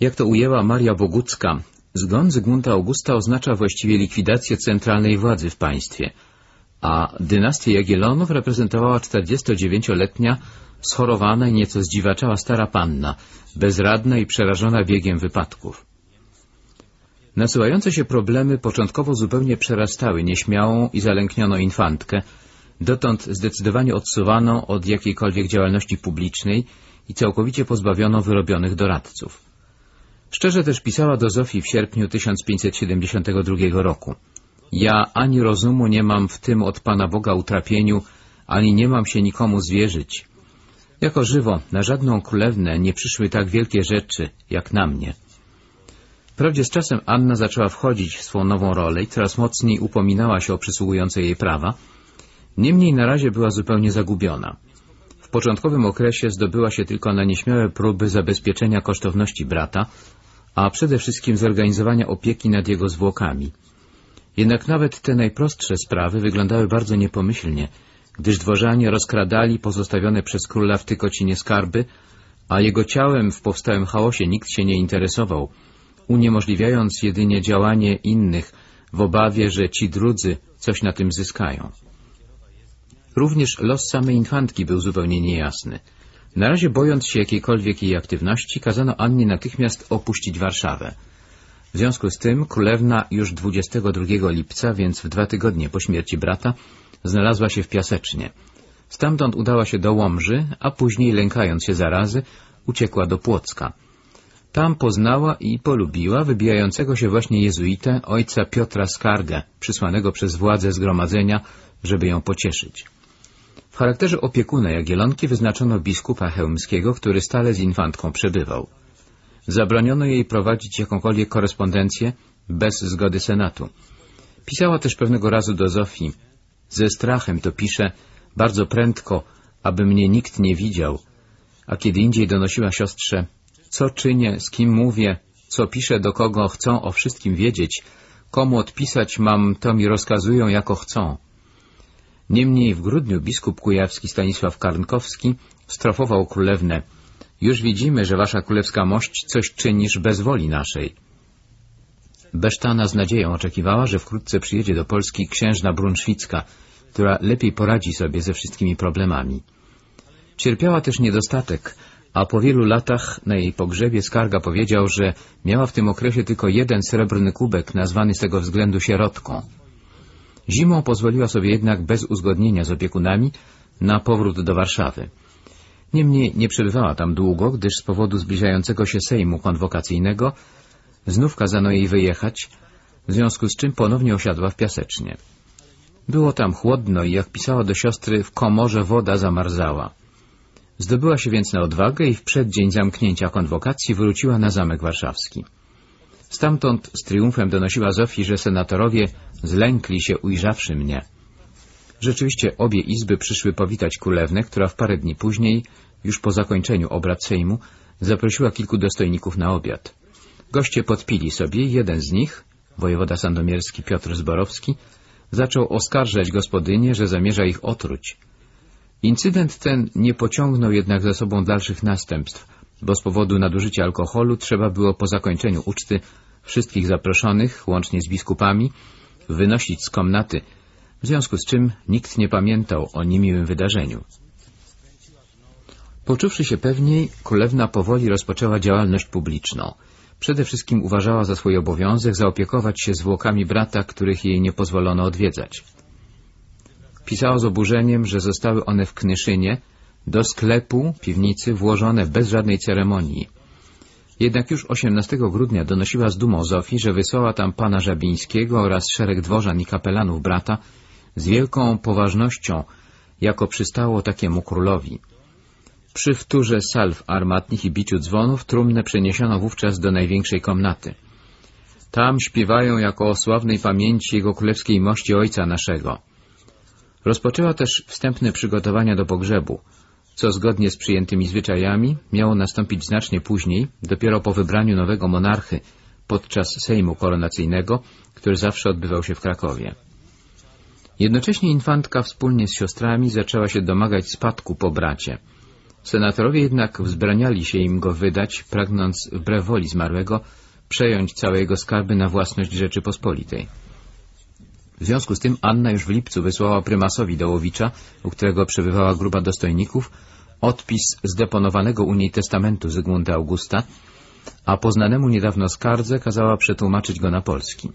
Jak to ujęła Maria Bogucka, zgon Zygmunta Augusta oznacza właściwie likwidację centralnej władzy w państwie, a dynastię Jagiellonów reprezentowała 49-letnia, schorowana i nieco zdziwaczała stara panna, bezradna i przerażona biegiem wypadków. Nasuwające się problemy początkowo zupełnie przerastały nieśmiałą i zalęknioną infantkę, dotąd zdecydowanie odsuwaną od jakiejkolwiek działalności publicznej i całkowicie pozbawioną wyrobionych doradców. Szczerze też pisała do Zofii w sierpniu 1572 roku. Ja ani rozumu nie mam w tym od Pana Boga utrapieniu, ani nie mam się nikomu zwierzyć. Jako żywo na żadną królewnę nie przyszły tak wielkie rzeczy, jak na mnie. Wprawdzie z czasem Anna zaczęła wchodzić w swą nową rolę i coraz mocniej upominała się o przysługujące jej prawa, niemniej na razie była zupełnie zagubiona. W początkowym okresie zdobyła się tylko na nieśmiałe próby zabezpieczenia kosztowności brata, a przede wszystkim zorganizowania opieki nad jego zwłokami. Jednak nawet te najprostsze sprawy wyglądały bardzo niepomyślnie, gdyż dworzanie rozkradali pozostawione przez króla w Tykocinie skarby, a jego ciałem w powstałym chaosie nikt się nie interesował, uniemożliwiając jedynie działanie innych w obawie, że ci drudzy coś na tym zyskają. Również los samej infantki był zupełnie niejasny. Na razie bojąc się jakiejkolwiek jej aktywności, kazano Annie natychmiast opuścić Warszawę. W związku z tym królewna już 22 lipca, więc w dwa tygodnie po śmierci brata, znalazła się w Piasecznie. Stamtąd udała się do Łomży, a później, lękając się zarazy, uciekła do Płocka. Tam poznała i polubiła wybijającego się właśnie jezuitę ojca Piotra Skargę, przysłanego przez władze zgromadzenia, żeby ją pocieszyć. W charakterze opiekuna Jagielonki wyznaczono biskupa chełmskiego, który stale z infantką przebywał. Zabroniono jej prowadzić jakąkolwiek korespondencję bez zgody senatu. Pisała też pewnego razu do Zofii. Ze strachem to pisze, bardzo prędko, aby mnie nikt nie widział, a kiedy indziej donosiła siostrze, co czynię, z kim mówię, co piszę, do kogo chcą o wszystkim wiedzieć, komu odpisać mam, to mi rozkazują, jako chcą. Niemniej w grudniu biskup kujawski Stanisław Karnkowski strofował królewnę. Już widzimy, że wasza królewska mość coś czynisz bez woli naszej. Besztana z nadzieją oczekiwała, że wkrótce przyjedzie do Polski księżna Brunszwicka, która lepiej poradzi sobie ze wszystkimi problemami. Cierpiała też niedostatek, a po wielu latach na jej pogrzebie Skarga powiedział, że miała w tym okresie tylko jeden srebrny kubek, nazwany z tego względu sierotką. Zimą pozwoliła sobie jednak bez uzgodnienia z opiekunami na powrót do Warszawy. Niemniej nie przebywała tam długo, gdyż z powodu zbliżającego się Sejmu konwokacyjnego znów kazano jej wyjechać, w związku z czym ponownie osiadła w Piasecznie. Było tam chłodno i jak pisała do siostry, w komorze woda zamarzała. Zdobyła się więc na odwagę i w przeddzień zamknięcia konwokacji wróciła na Zamek Warszawski. Stamtąd z triumfem donosiła Zofii, że senatorowie zlękli się ujrzawszy mnie. Rzeczywiście obie izby przyszły powitać królewnę, która w parę dni później, już po zakończeniu obrad Sejmu, zaprosiła kilku dostojników na obiad. Goście podpili sobie, jeden z nich, wojewoda sandomierski Piotr Zborowski, zaczął oskarżać gospodynię, że zamierza ich otruć. Incydent ten nie pociągnął jednak za sobą dalszych następstw, bo z powodu nadużycia alkoholu trzeba było po zakończeniu uczty wszystkich zaproszonych, łącznie z biskupami, wynosić z komnaty, w związku z czym nikt nie pamiętał o niemiłym wydarzeniu. Poczuwszy się pewniej, królewna powoli rozpoczęła działalność publiczną. Przede wszystkim uważała za swój obowiązek zaopiekować się zwłokami brata, których jej nie pozwolono odwiedzać. Pisała z oburzeniem, że zostały one w Knyszynie, do sklepu, piwnicy włożone bez żadnej ceremonii. Jednak już 18 grudnia donosiła z dumą Zofii, że wysłała tam pana Żabińskiego oraz szereg dworzan i kapelanów brata z wielką poważnością, jako przystało takiemu królowi. Przy wtórze salw armatnych i biciu dzwonów trumnę przeniesiono wówczas do największej komnaty. Tam śpiewają jako o sławnej pamięci jego królewskiej mości ojca naszego. Rozpoczęła też wstępne przygotowania do pogrzebu, co zgodnie z przyjętymi zwyczajami miało nastąpić znacznie później, dopiero po wybraniu nowego monarchy podczas Sejmu Koronacyjnego, który zawsze odbywał się w Krakowie. Jednocześnie infantka wspólnie z siostrami zaczęła się domagać spadku po bracie. Senatorowie jednak wzbraniali się im go wydać, pragnąc wbrew woli zmarłego przejąć całe jego skarby na własność Rzeczypospolitej. W związku z tym Anna już w lipcu wysłała prymasowi Dołowicza, u którego przebywała grupa dostojników, odpis zdeponowanego u niej testamentu Zygmunta Augusta, a poznanemu niedawno skardze kazała przetłumaczyć go na polski.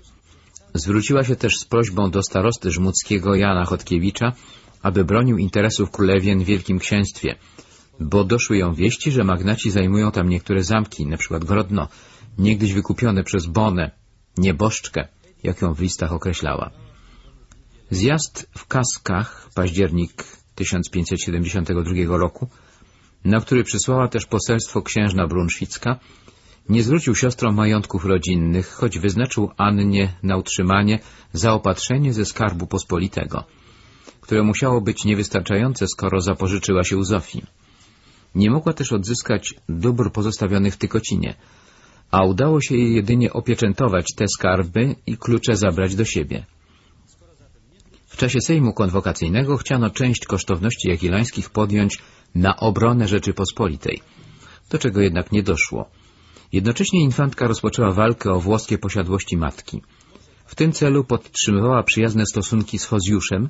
Zwróciła się też z prośbą do starosty żmudzkiego Jana Chodkiewicza, aby bronił interesów królewien w Wielkim Księstwie, bo doszły ją wieści, że magnaci zajmują tam niektóre zamki, np. Grodno, niegdyś wykupione przez Bonę, nieboszczkę, jak ją w listach określała. Zjazd w Kaskach, październik 1572 roku, na który przysłała też poselstwo księżna Brunszwicka, nie zwrócił siostrom majątków rodzinnych, choć wyznaczył Annie na utrzymanie zaopatrzenie ze skarbu pospolitego, które musiało być niewystarczające, skoro zapożyczyła się u Zofii. Nie mogła też odzyskać dóbr pozostawionych w Tykocinie, a udało się jej jedynie opieczętować te skarby i klucze zabrać do siebie. W czasie Sejmu Konwokacyjnego chciano część kosztowności jagiellońskich podjąć na obronę Rzeczypospolitej, do czego jednak nie doszło. Jednocześnie infantka rozpoczęła walkę o włoskie posiadłości matki. W tym celu podtrzymywała przyjazne stosunki z Hozjuszem,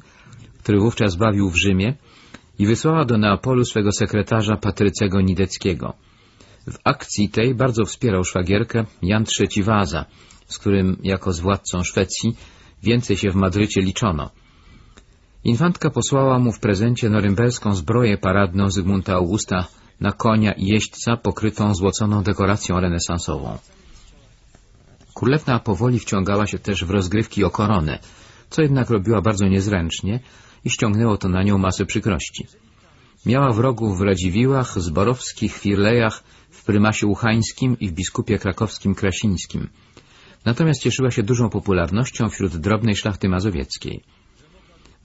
który wówczas bawił w Rzymie i wysłała do Neapolu swego sekretarza Patrycego Nideckiego. W akcji tej bardzo wspierał szwagierkę Jan III Waza, z którym jako z władcą Szwecji więcej się w Madrycie liczono. Infantka posłała mu w prezencie norymberską zbroję paradną Zygmunta Augusta na konia i jeźdźca pokrytą złoconą dekoracją renesansową. Królewna powoli wciągała się też w rozgrywki o koronę, co jednak robiła bardzo niezręcznie i ściągnęło to na nią masę przykrości. Miała wrogów w Radziwiłach, Zborowskich, Firlejach, w prymasie Uchańskim i w biskupie krakowskim Krasińskim. Natomiast cieszyła się dużą popularnością wśród drobnej szlachty mazowieckiej.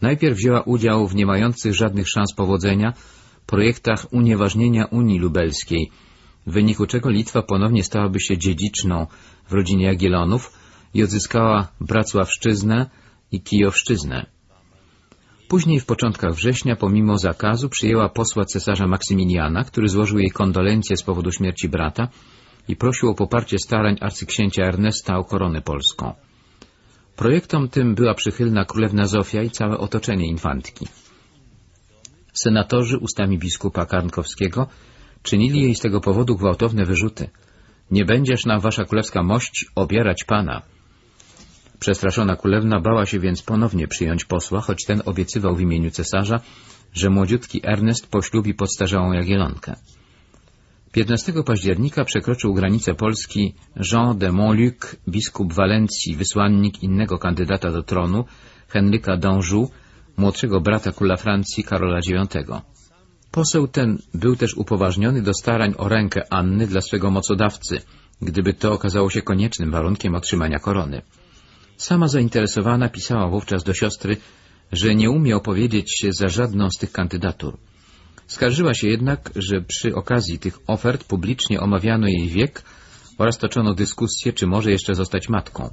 Najpierw wzięła udział w nie mających żadnych szans powodzenia projektach unieważnienia Unii Lubelskiej, w wyniku czego Litwa ponownie stałaby się dziedziczną w rodzinie Jagielonów i odzyskała Bracławszczyznę i Kijowszczyznę. Później w początkach września, pomimo zakazu, przyjęła posła cesarza Maksymiliana, który złożył jej kondolencje z powodu śmierci brata i prosił o poparcie starań arcyksięcia Ernesta o koronę polską. Projektom tym była przychylna królewna Zofia i całe otoczenie infantki. Senatorzy ustami biskupa Karnkowskiego czynili jej z tego powodu gwałtowne wyrzuty. Nie będziesz nam, wasza królewska mość, obierać pana. Przestraszona królewna bała się więc ponownie przyjąć posła, choć ten obiecywał w imieniu cesarza, że młodziutki Ernest poślubi podstarzałą Jagielonkę. 15 października przekroczył granicę Polski Jean de Montluc, biskup Walencji, wysłannik innego kandydata do tronu, Henryka d'Anjou, młodszego brata króla Francji Karola IX. Poseł ten był też upoważniony do starań o rękę Anny dla swego mocodawcy, gdyby to okazało się koniecznym warunkiem otrzymania korony. Sama zainteresowana pisała wówczas do siostry, że nie umie opowiedzieć się za żadną z tych kandydatur. Skarżyła się jednak, że przy okazji tych ofert publicznie omawiano jej wiek oraz toczono dyskusję, czy może jeszcze zostać matką.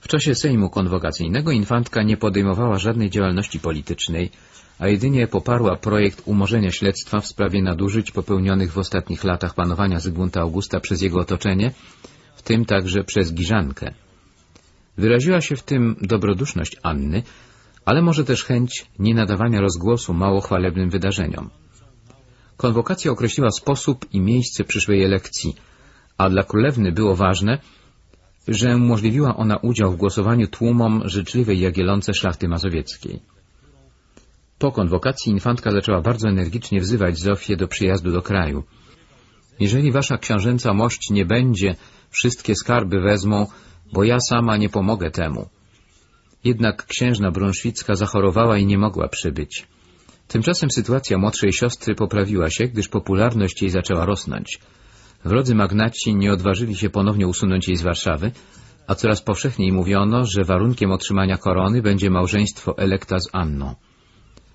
W czasie Sejmu Konwokacyjnego infantka nie podejmowała żadnej działalności politycznej, a jedynie poparła projekt umorzenia śledztwa w sprawie nadużyć popełnionych w ostatnich latach panowania Zygmunta Augusta przez jego otoczenie, w tym także przez Giżankę. Wyraziła się w tym dobroduszność Anny, ale może też chęć nienadawania rozgłosu mało chwalebnym wydarzeniom. Konwokacja określiła sposób i miejsce przyszłej elekcji, a dla królewny było ważne, że umożliwiła ona udział w głosowaniu tłumom życzliwej Jagielonce szlachty mazowieckiej. Po konwokacji infantka zaczęła bardzo energicznie wzywać Zofię do przyjazdu do kraju. Jeżeli wasza książęca mość nie będzie, wszystkie skarby wezmą, bo ja sama nie pomogę temu. Jednak księżna Brunszwicka zachorowała i nie mogła przybyć. Tymczasem sytuacja młodszej siostry poprawiła się, gdyż popularność jej zaczęła rosnąć. Wrodzy magnaci nie odważyli się ponownie usunąć jej z Warszawy, a coraz powszechniej mówiono, że warunkiem otrzymania korony będzie małżeństwo elekta z Anną.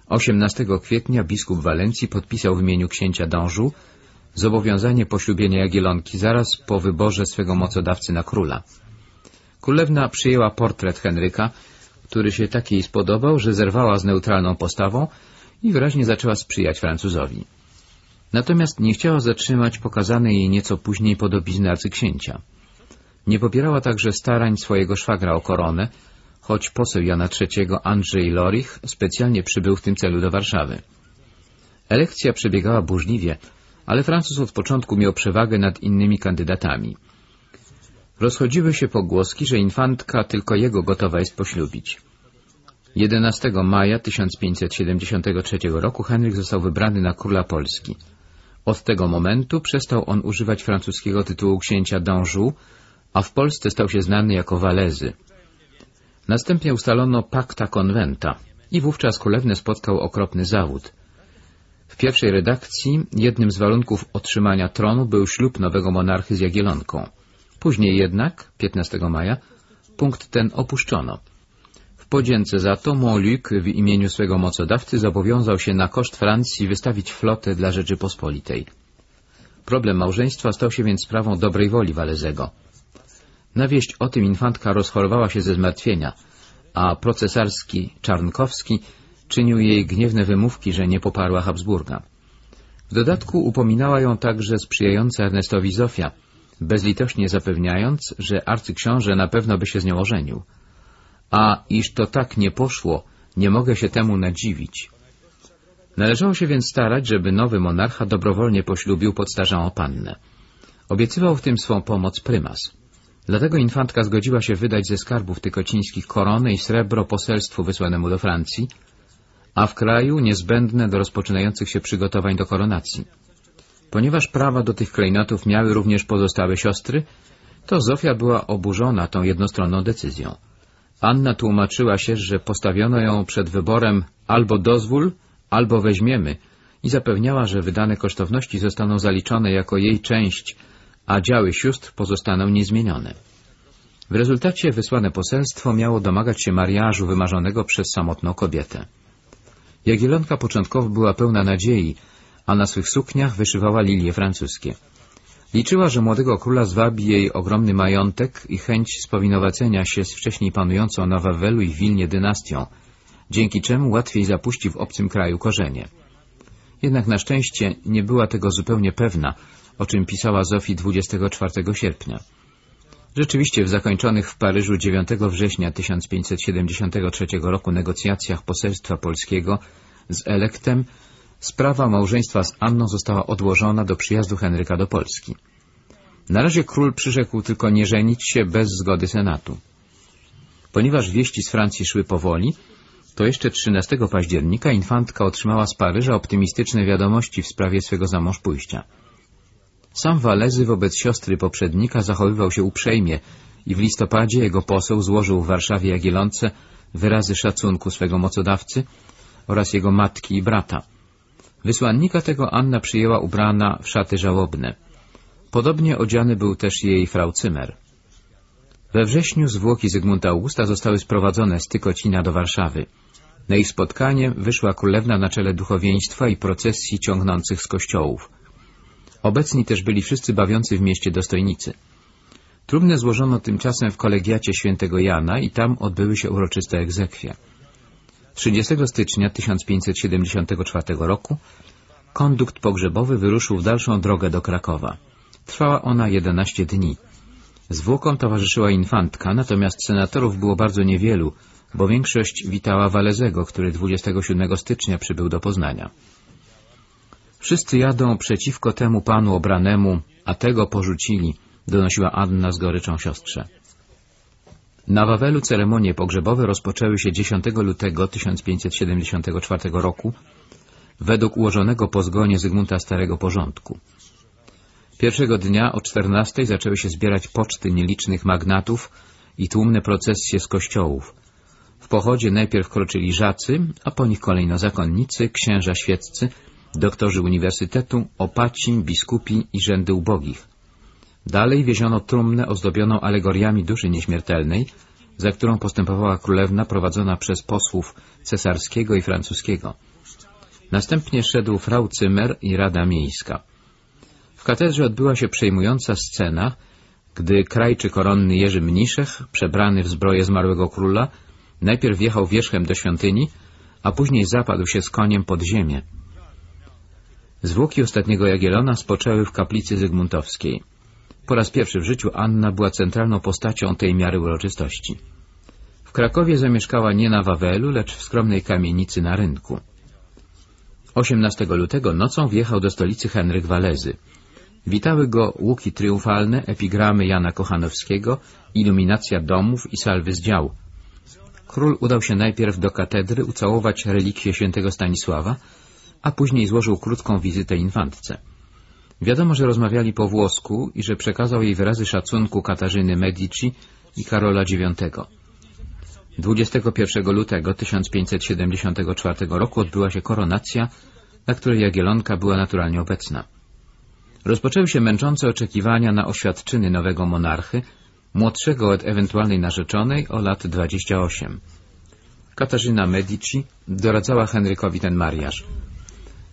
18 kwietnia biskup Walencji podpisał w imieniu księcia Dążu zobowiązanie poślubienia Jagielonki zaraz po wyborze swego mocodawcy na króla. Królewna przyjęła portret Henryka, który się tak jej spodobał, że zerwała z neutralną postawą i wyraźnie zaczęła sprzyjać Francuzowi. Natomiast nie chciała zatrzymać pokazanej jej nieco później podobizny arcyksięcia. Nie popierała także starań swojego szwagra o koronę, choć poseł Jana III Andrzej Lorich specjalnie przybył w tym celu do Warszawy. Elekcja przebiegała burzliwie, ale Francuz od początku miał przewagę nad innymi kandydatami. Rozchodziły się pogłoski, że infantka tylko jego gotowa jest poślubić. 11 maja 1573 roku Henryk został wybrany na króla Polski. Od tego momentu przestał on używać francuskiego tytułu księcia d'Anjou, a w Polsce stał się znany jako Walezy. Następnie ustalono pacta conventa i wówczas królewny spotkał okropny zawód. W pierwszej redakcji jednym z warunków otrzymania tronu był ślub nowego monarchy z Jagielonką. Później jednak, 15 maja, punkt ten opuszczono. W podzięce za to Montluc w imieniu swego mocodawcy zobowiązał się na koszt Francji wystawić flotę dla Rzeczypospolitej. Problem małżeństwa stał się więc sprawą dobrej woli Walezego. Na wieść o tym infantka rozchorowała się ze zmartwienia, a procesarski Czarnkowski czynił jej gniewne wymówki, że nie poparła Habsburga. W dodatku upominała ją także sprzyjająca Ernestowi Zofia, bezlitośnie zapewniając, że arcyksiąże na pewno by się z nią ożenił. A iż to tak nie poszło, nie mogę się temu nadziwić. Należało się więc starać, żeby nowy monarcha dobrowolnie poślubił podstarzałą pannę. Obiecywał w tym swą pomoc prymas. Dlatego infantka zgodziła się wydać ze skarbów tykocińskich koronę i srebro poselstwu wysłanemu do Francji, a w kraju niezbędne do rozpoczynających się przygotowań do koronacji. Ponieważ prawa do tych klejnotów miały również pozostałe siostry, to Zofia była oburzona tą jednostronną decyzją. Anna tłumaczyła się, że postawiono ją przed wyborem albo dozwól, albo weźmiemy i zapewniała, że wydane kosztowności zostaną zaliczone jako jej część, a działy sióstr pozostaną niezmienione. W rezultacie wysłane poselstwo miało domagać się mariażu wymarzonego przez samotną kobietę. Jagielonka początkowo była pełna nadziei, a na swych sukniach wyszywała lilie francuskie. Liczyła, że młodego króla zwabi jej ogromny majątek i chęć spowinowacenia się z wcześniej panującą na Wawelu i Wilnie dynastią, dzięki czemu łatwiej zapuści w obcym kraju korzenie. Jednak na szczęście nie była tego zupełnie pewna, o czym pisała Zofii 24 sierpnia. Rzeczywiście w zakończonych w Paryżu 9 września 1573 roku negocjacjach poselstwa polskiego z elektem sprawa małżeństwa z Anną została odłożona do przyjazdu Henryka do Polski. Na razie król przyrzekł tylko nie żenić się bez zgody Senatu. Ponieważ wieści z Francji szły powoli, to jeszcze 13 października infantka otrzymała z Paryża optymistyczne wiadomości w sprawie swego zamążpójścia. Sam Walezy wobec siostry poprzednika zachowywał się uprzejmie i w listopadzie jego poseł złożył w Warszawie Jagielonce wyrazy szacunku swego mocodawcy oraz jego matki i brata. Wysłannika tego Anna przyjęła ubrana w szaty żałobne. Podobnie odziany był też jej frau Cymer. We wrześniu zwłoki Zygmunta Augusta zostały sprowadzone z Tykocina do Warszawy. Na ich spotkanie wyszła królewna na czele duchowieństwa i procesji ciągnących z kościołów. Obecni też byli wszyscy bawiący w mieście dostojnicy. Trumnę złożono tymczasem w kolegiacie świętego Jana i tam odbyły się uroczyste egzekwie. 30 stycznia 1574 roku kondukt pogrzebowy wyruszył w dalszą drogę do Krakowa. Trwała ona 11 dni. Zwłokom towarzyszyła infantka, natomiast senatorów było bardzo niewielu, bo większość witała Walezego, który 27 stycznia przybył do Poznania. Wszyscy jadą przeciwko temu panu obranemu, a tego porzucili, donosiła Anna z goryczą siostrze. Na Wawelu ceremonie pogrzebowe rozpoczęły się 10 lutego 1574 roku według ułożonego po zgonie Zygmunta Starego porządku. Pierwszego dnia o 14 zaczęły się zbierać poczty nielicznych magnatów i tłumne procesje z kościołów. W pochodzie najpierw kroczyli żacy, a po nich kolejno zakonnicy, księża świeccy, doktorzy uniwersytetu, opaci, biskupi i rzędy ubogich. Dalej wieziono trumnę ozdobioną alegoriami duszy nieśmiertelnej, za którą postępowała królewna prowadzona przez posłów cesarskiego i francuskiego. Następnie szedł frau Cymer i Rada Miejska. W katedrze odbyła się przejmująca scena, gdy krajczy koronny Jerzy Mniszech, przebrany w zbroję zmarłego króla, najpierw wjechał wierzchem do świątyni, a później zapadł się z koniem pod ziemię. Zwłoki ostatniego Jagielona spoczęły w kaplicy zygmuntowskiej. Po raz pierwszy w życiu Anna była centralną postacią tej miary uroczystości. W Krakowie zamieszkała nie na Wawelu, lecz w skromnej kamienicy na rynku. 18 lutego nocą wjechał do stolicy Henryk Walezy. Witały go łuki triumfalne, epigramy Jana Kochanowskiego, iluminacja domów i salwy z dział. Król udał się najpierw do katedry ucałować relikwie świętego Stanisława, a później złożył krótką wizytę infantce. Wiadomo, że rozmawiali po włosku i że przekazał jej wyrazy szacunku Katarzyny Medici i Karola IX. 21 lutego 1574 roku odbyła się koronacja, na której Jagielonka była naturalnie obecna. Rozpoczęły się męczące oczekiwania na oświadczyny nowego monarchy, młodszego od ewentualnej narzeczonej o lat 28. Katarzyna Medici doradzała Henrykowi ten mariaż.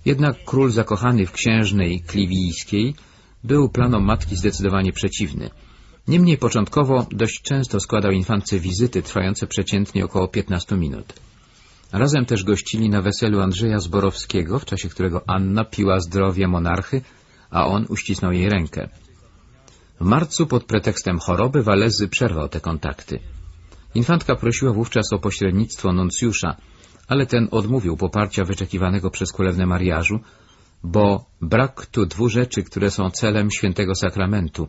Jednak król zakochany w księżnej Kliwijskiej był planom matki zdecydowanie przeciwny. Niemniej początkowo dość często składał infantce wizyty trwające przeciętnie około 15 minut. Razem też gościli na weselu Andrzeja Zborowskiego, w czasie którego Anna piła zdrowie monarchy, a on uścisnął jej rękę. W marcu pod pretekstem choroby Walezy przerwał te kontakty. Infantka prosiła wówczas o pośrednictwo nuncjusza, ale ten odmówił poparcia wyczekiwanego przez królewne mariażu, bo brak tu dwóch rzeczy, które są celem świętego sakramentu,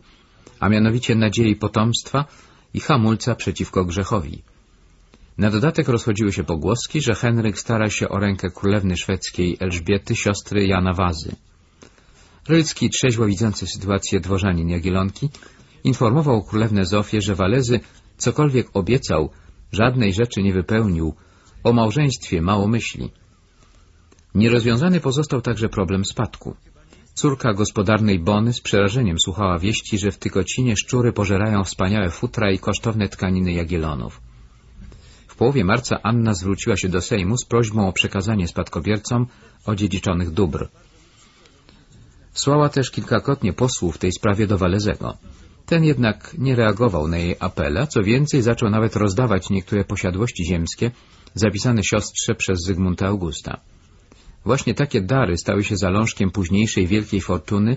a mianowicie nadziei potomstwa i hamulca przeciwko grzechowi. Na dodatek rozchodziły się pogłoski, że Henryk stara się o rękę królewny szwedzkiej Elżbiety, siostry Jana Wazy. Rylski, trzeźwo widzący sytuację dworzanin Jagielonki, informował królewnę Zofię, że Walezy cokolwiek obiecał, żadnej rzeczy nie wypełnił, o małżeństwie mało myśli. Nierozwiązany pozostał także problem spadku. Córka gospodarnej Bony z przerażeniem słuchała wieści, że w Tykocinie szczury pożerają wspaniałe futra i kosztowne tkaniny Jagielonów. W połowie marca Anna zwróciła się do Sejmu z prośbą o przekazanie spadkobiercom odziedziczonych dóbr. Słała też kilkakrotnie posłów w tej sprawie do Walezego. Ten jednak nie reagował na jej apele, co więcej zaczął nawet rozdawać niektóre posiadłości ziemskie zapisane siostrze przez Zygmunta Augusta. Właśnie takie dary stały się zalążkiem późniejszej wielkiej fortuny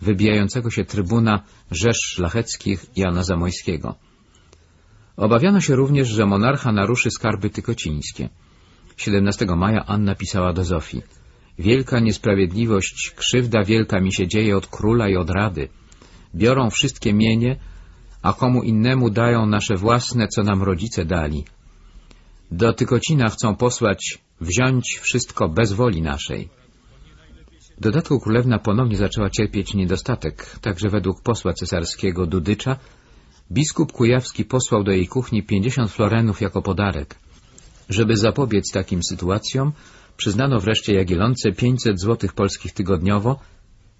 wybijającego się trybuna Rzesz Szlacheckich Jana Zamojskiego. Obawiano się również, że monarcha naruszy skarby tykocińskie. 17 maja Anna pisała do Zofii. Wielka niesprawiedliwość, krzywda wielka mi się dzieje od króla i od rady. Biorą wszystkie mienie, a komu innemu dają nasze własne, co nam rodzice dali. Do Tykocina chcą posłać wziąć wszystko bez woli naszej. W dodatku królewna ponownie zaczęła cierpieć niedostatek, także według posła cesarskiego Dudycza biskup Kujawski posłał do jej kuchni pięćdziesiąt florenów jako podarek. Żeby zapobiec takim sytuacjom, przyznano wreszcie Jagielonce pięćset złotych polskich tygodniowo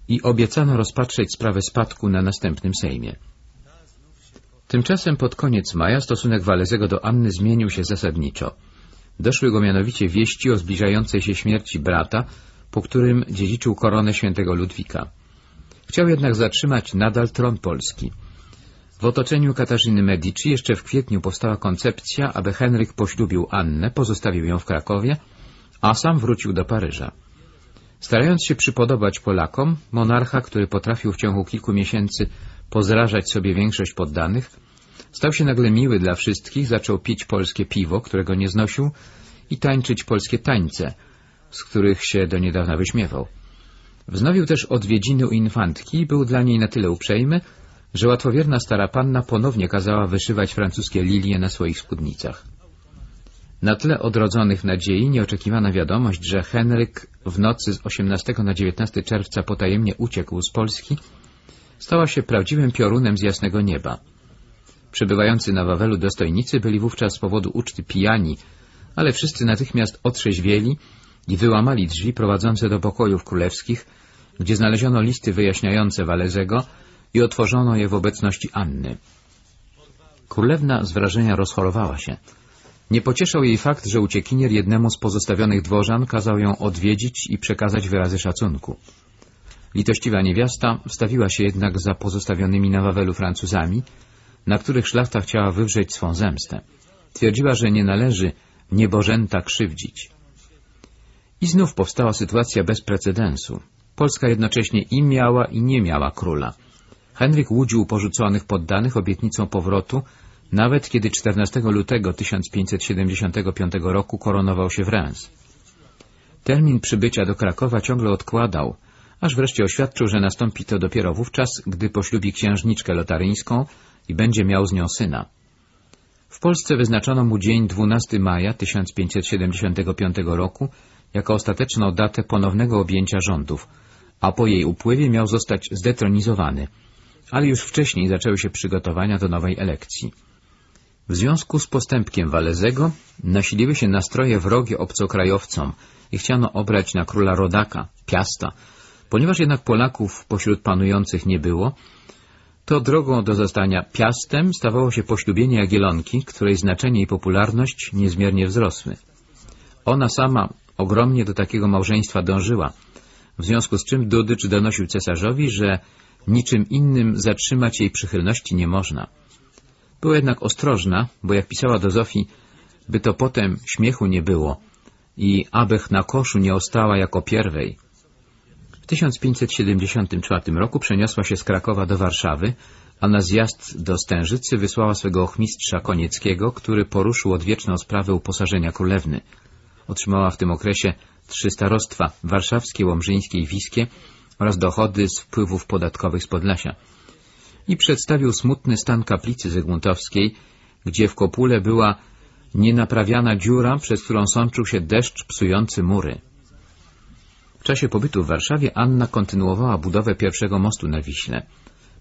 i obiecano rozpatrzeć sprawę spadku na następnym Sejmie. Tymczasem pod koniec maja stosunek Walezego do Anny zmienił się zasadniczo. Doszły go mianowicie wieści o zbliżającej się śmierci brata, po którym dziedziczył koronę świętego Ludwika. Chciał jednak zatrzymać nadal tron polski. W otoczeniu Katarzyny Medici jeszcze w kwietniu powstała koncepcja, aby Henryk poślubił Annę, pozostawił ją w Krakowie, a sam wrócił do Paryża. Starając się przypodobać Polakom, monarcha, który potrafił w ciągu kilku miesięcy pozrażać sobie większość poddanych, stał się nagle miły dla wszystkich, zaczął pić polskie piwo, którego nie znosił, i tańczyć polskie tańce, z których się do niedawna wyśmiewał. Wznowił też odwiedziny u infantki i był dla niej na tyle uprzejmy, że łatwowierna stara panna ponownie kazała wyszywać francuskie lilie na swoich spódnicach. Na tle odrodzonych nadziei nieoczekiwana wiadomość, że Henryk w nocy z 18 na 19 czerwca potajemnie uciekł z Polski, stała się prawdziwym piorunem z jasnego nieba. Przybywający na Wawelu dostojnicy byli wówczas z powodu uczty pijani, ale wszyscy natychmiast otrzeźwieli i wyłamali drzwi prowadzące do pokojów królewskich, gdzie znaleziono listy wyjaśniające Walezego i otworzono je w obecności Anny. Królewna z wrażenia rozchorowała się. Nie pocieszał jej fakt, że uciekinier jednemu z pozostawionych dworzan kazał ją odwiedzić i przekazać wyrazy szacunku. Litościwa niewiasta wstawiła się jednak za pozostawionymi na Wawelu Francuzami, na których szlachta chciała wywrzeć swą zemstę. Twierdziła, że nie należy niebożęta krzywdzić. I znów powstała sytuacja bez precedensu. Polska jednocześnie i miała i nie miała króla. Henryk łudził porzuconych poddanych obietnicą powrotu, nawet kiedy 14 lutego 1575 roku koronował się w Reims. Termin przybycia do Krakowa ciągle odkładał, aż wreszcie oświadczył, że nastąpi to dopiero wówczas, gdy poślubi księżniczkę lotaryńską i będzie miał z nią syna. W Polsce wyznaczono mu dzień 12 maja 1575 roku jako ostateczną datę ponownego objęcia rządów, a po jej upływie miał zostać zdetronizowany, ale już wcześniej zaczęły się przygotowania do nowej elekcji. W związku z postępkiem Walezego nasiliły się nastroje wrogie obcokrajowcom i chciano obrać na króla Rodaka, Piasta. Ponieważ jednak Polaków pośród panujących nie było, to drogą do zostania Piastem stawało się poślubienie Jagielonki, której znaczenie i popularność niezmiernie wzrosły. Ona sama ogromnie do takiego małżeństwa dążyła, w związku z czym Dudycz donosił cesarzowi, że niczym innym zatrzymać jej przychylności nie można. Była jednak ostrożna, bo jak pisała do Zofii, by to potem śmiechu nie było i abych na koszu nie ostała jako pierwej. W 1574 roku przeniosła się z Krakowa do Warszawy, a na zjazd do Stężycy wysłała swego ochmistrza Konieckiego, który poruszył odwieczną sprawę uposażenia królewny. Otrzymała w tym okresie trzy starostwa — warszawskie, łomżyńskie i wiskie oraz dochody z wpływów podatkowych z Podlasia. I przedstawił smutny stan kaplicy zygmuntowskiej, gdzie w kopule była nienaprawiana dziura, przez którą sączył się deszcz psujący mury. W czasie pobytu w Warszawie Anna kontynuowała budowę pierwszego mostu na Wiśle.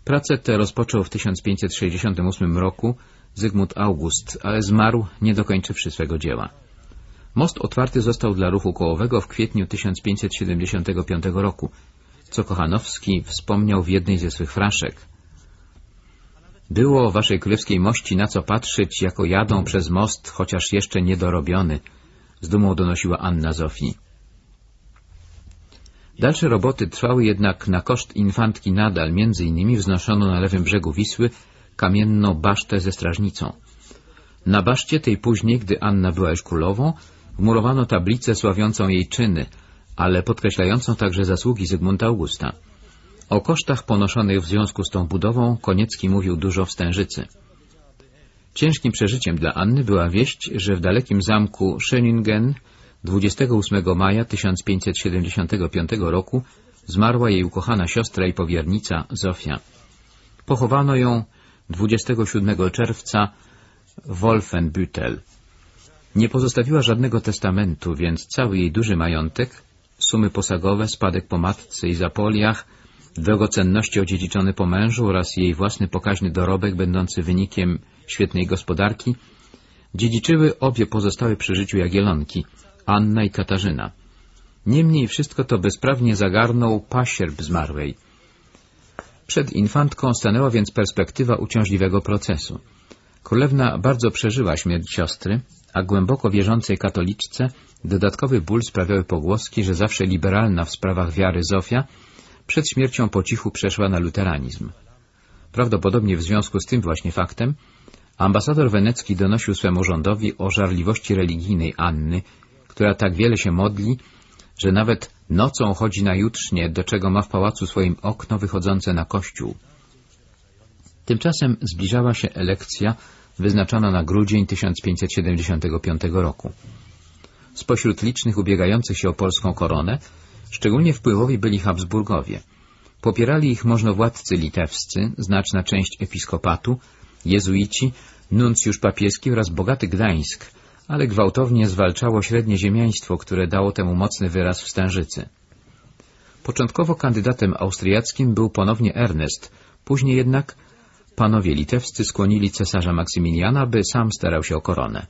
Pracę tę rozpoczął w 1568 roku Zygmunt August, ale zmarł nie dokończywszy swego dzieła. Most otwarty został dla ruchu kołowego w kwietniu 1575 roku, co Kochanowski wspomniał w jednej ze swych fraszek. Było waszej królewskiej mości na co patrzeć, jako jadą przez most, chociaż jeszcze niedorobiony, z dumą donosiła Anna Zofii. Dalsze roboty trwały jednak na koszt infantki nadal, między innymi wznoszono na lewym brzegu Wisły kamienną basztę ze strażnicą. Na baszcie tej później, gdy Anna była już królową, wmurowano tablicę sławiącą jej czyny, ale podkreślającą także zasługi Zygmunta Augusta. O kosztach ponoszonych w związku z tą budową Koniecki mówił dużo w Stężycy. Ciężkim przeżyciem dla Anny była wieść, że w dalekim zamku Schöningen 28 maja 1575 roku zmarła jej ukochana siostra i powiernica Zofia. Pochowano ją 27 czerwca w Wolfenbüttel. Nie pozostawiła żadnego testamentu, więc cały jej duży majątek, sumy posagowe, spadek po matce i zapoliach, drogocenności odziedziczone po mężu oraz jej własny pokaźny dorobek będący wynikiem świetnej gospodarki, dziedziczyły obie pozostałe przy życiu Jagielonki, Anna i Katarzyna. Niemniej wszystko to bezprawnie zagarnął pasierb zmarłej. Przed infantką stanęła więc perspektywa uciążliwego procesu. Królewna bardzo przeżyła śmierć siostry, a głęboko wierzącej katoliczce dodatkowy ból sprawiały pogłoski, że zawsze liberalna w sprawach wiary Zofia przed śmiercią po cichu przeszła na luteranizm. Prawdopodobnie w związku z tym właśnie faktem ambasador wenecki donosił swemu rządowi o żarliwości religijnej Anny, która tak wiele się modli, że nawet nocą chodzi na jutrznie, do czego ma w pałacu swoim okno wychodzące na kościół. Tymczasem zbliżała się elekcja wyznaczona na grudzień 1575 roku. Spośród licznych ubiegających się o polską koronę szczególnie wpływowi byli Habsburgowie. Popierali ich możnowładcy litewscy, znaczna część episkopatu, jezuici, nuncjusz papieski oraz bogaty Gdańsk, ale gwałtownie zwalczało średnie ziemiaństwo, które dało temu mocny wyraz w Stężycy. Początkowo kandydatem austriackim był ponownie Ernest, później jednak panowie litewscy skłonili cesarza Maksymiliana, by sam starał się o koronę.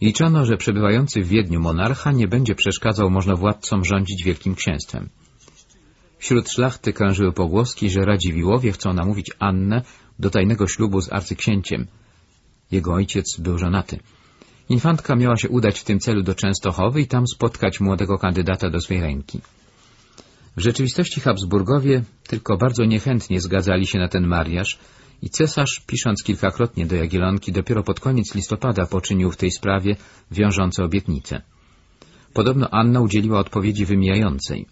Liczono, że przebywający w Wiedniu monarcha nie będzie przeszkadzał możnowładcom rządzić Wielkim Księstwem. Wśród szlachty krążyły pogłoski, że Radziwiłowie chcą namówić Annę do tajnego ślubu z arcyksięciem. Jego ojciec był żonaty. Infantka miała się udać w tym celu do Częstochowy i tam spotkać młodego kandydata do swej ręki. W rzeczywistości Habsburgowie tylko bardzo niechętnie zgadzali się na ten mariaż i cesarz, pisząc kilkakrotnie do Jagielonki, dopiero pod koniec listopada poczynił w tej sprawie wiążące obietnice. Podobno Anna udzieliła odpowiedzi wymijającej.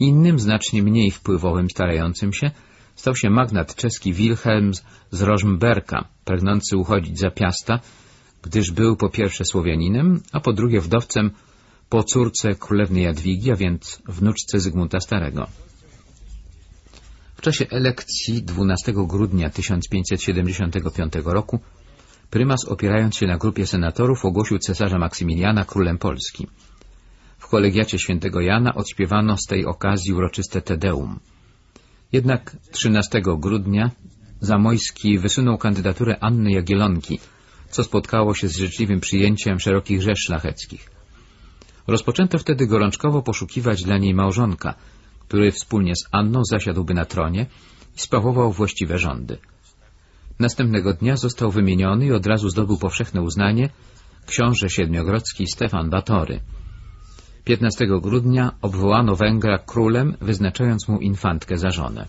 Innym, znacznie mniej wpływowym, starającym się, stał się magnat czeski Wilhelm z Rożmberka, pragnący uchodzić za piasta, gdyż był po pierwsze Słowianinem, a po drugie wdowcem po córce królewnej Jadwigi, a więc wnuczce Zygmunta Starego. W czasie elekcji 12 grudnia 1575 roku prymas opierając się na grupie senatorów ogłosił cesarza Maksymiliana królem Polski. W kolegiacie świętego Jana odśpiewano z tej okazji uroczyste Tedeum. Jednak 13 grudnia Zamojski wysunął kandydaturę Anny Jagielonki, co spotkało się z życzliwym przyjęciem szerokich rzesz szlacheckich. Rozpoczęto wtedy gorączkowo poszukiwać dla niej małżonka, który wspólnie z Anną zasiadłby na tronie i sprawował właściwe rządy. Następnego dnia został wymieniony i od razu zdobył powszechne uznanie książę siedmiogrodzki Stefan Batory. 15 grudnia obwołano Węgra królem, wyznaczając mu infantkę za żonę.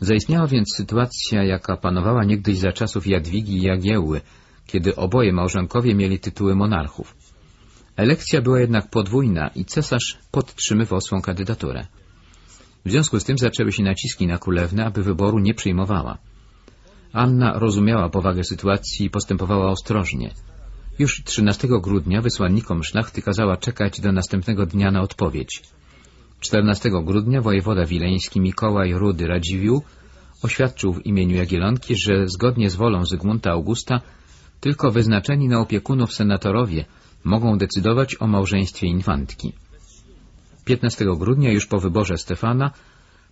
Zaistniała więc sytuacja, jaka panowała niegdyś za czasów Jadwigi i Jagiełły, kiedy oboje małżonkowie mieli tytuły monarchów. Elekcja była jednak podwójna i cesarz podtrzymywał swą kandydaturę. W związku z tym zaczęły się naciski na królewnę, aby wyboru nie przyjmowała. Anna rozumiała powagę sytuacji i postępowała ostrożnie. Już 13 grudnia wysłannikom szlachty kazała czekać do następnego dnia na odpowiedź. 14 grudnia wojewoda wileński Mikołaj Rudy Radziwiłł oświadczył w imieniu Jagielonki, że zgodnie z wolą Zygmunta Augusta tylko wyznaczeni na opiekunów senatorowie mogą decydować o małżeństwie infantki. 15 grudnia, już po wyborze Stefana,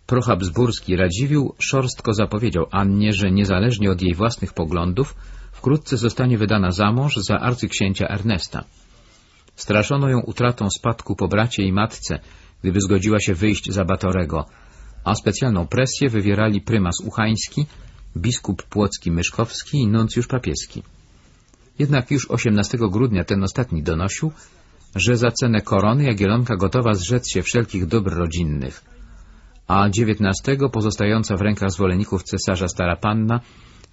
prohabsburski Radziwiłł szorstko zapowiedział Annie, że niezależnie od jej własnych poglądów wkrótce zostanie wydana za mąż za arcyksięcia Ernesta. Straszono ją utratą spadku po bracie i matce, gdyby zgodziła się wyjść za Batorego, a specjalną presję wywierali prymas Uchański, biskup płocki Myszkowski i nuncjusz papieski. Jednak już 18 grudnia ten ostatni donosił, że za cenę korony Jagielonka gotowa zrzec się wszelkich dóbr rodzinnych, a 19 pozostająca w rękach zwolenników cesarza stara panna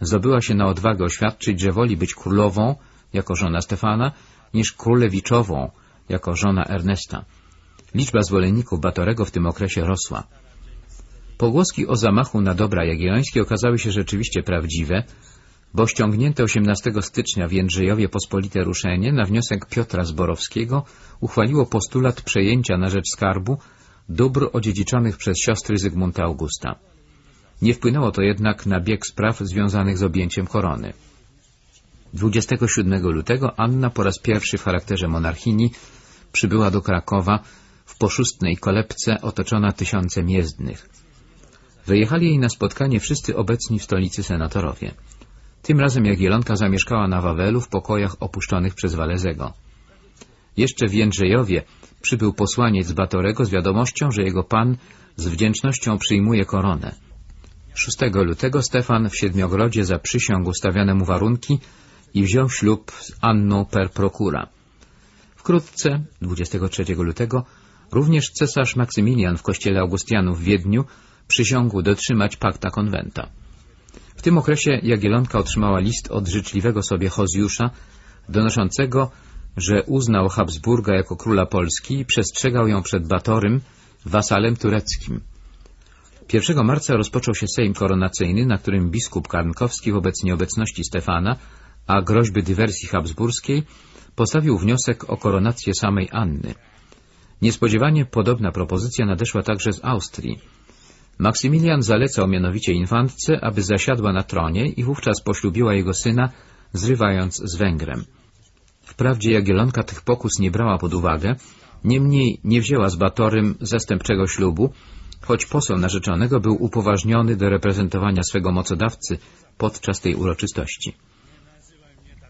zdobyła się na odwagę oświadczyć, że woli być królową jako żona Stefana, niż królewiczową jako żona Ernesta. Liczba zwolenników Batorego w tym okresie rosła. Pogłoski o zamachu na dobra jagiellońskie okazały się rzeczywiście prawdziwe, bo ściągnięte 18 stycznia w Jędrzejowie pospolite ruszenie na wniosek Piotra Zborowskiego uchwaliło postulat przejęcia na rzecz skarbu dóbr odziedziczonych przez siostry Zygmunta Augusta. Nie wpłynęło to jednak na bieg spraw związanych z objęciem korony. 27 lutego Anna po raz pierwszy w charakterze monarchini przybyła do Krakowa w poszustnej kolebce otoczona tysiącem jezdnych. Wyjechali jej na spotkanie wszyscy obecni w stolicy senatorowie. Tym razem Jagielonka zamieszkała na Wawelu w pokojach opuszczonych przez Walezego. Jeszcze w Jędrzejowie przybył posłaniec Batorego z wiadomością, że jego pan z wdzięcznością przyjmuje koronę. 6 lutego Stefan w Siedmiogrodzie zaprzysiągł stawiane mu warunki i wziął ślub z Anną per procura. Wkrótce, 23 lutego, również cesarz Maksymilian w kościele Augustianów w Wiedniu przysiągł dotrzymać pakta konwenta. W tym okresie Jagielonka otrzymała list od życzliwego sobie Hozjusza, donoszącego, że uznał Habsburga jako króla Polski i przestrzegał ją przed Batorym, wasalem tureckim. 1 marca rozpoczął się Sejm koronacyjny, na którym biskup Karnkowski wobec nieobecności Stefana, a groźby dywersji habsburskiej, postawił wniosek o koronację samej Anny. Niespodziewanie podobna propozycja nadeszła także z Austrii. Maksymilian zalecał mianowicie infantce, aby zasiadła na tronie i wówczas poślubiła jego syna, zrywając z Węgrem. Wprawdzie Jagielonka tych pokus nie brała pod uwagę, niemniej nie wzięła z Batorym zastępczego ślubu, choć poseł narzeczonego był upoważniony do reprezentowania swego mocodawcy podczas tej uroczystości.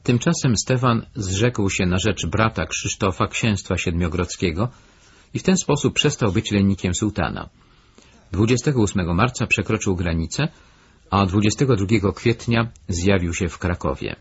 Tymczasem Stefan zrzekł się na rzecz brata Krzysztofa księstwa siedmiogrodzkiego i w ten sposób przestał być lennikiem sułtana. 28 marca przekroczył granicę, a 22 kwietnia zjawił się w Krakowie.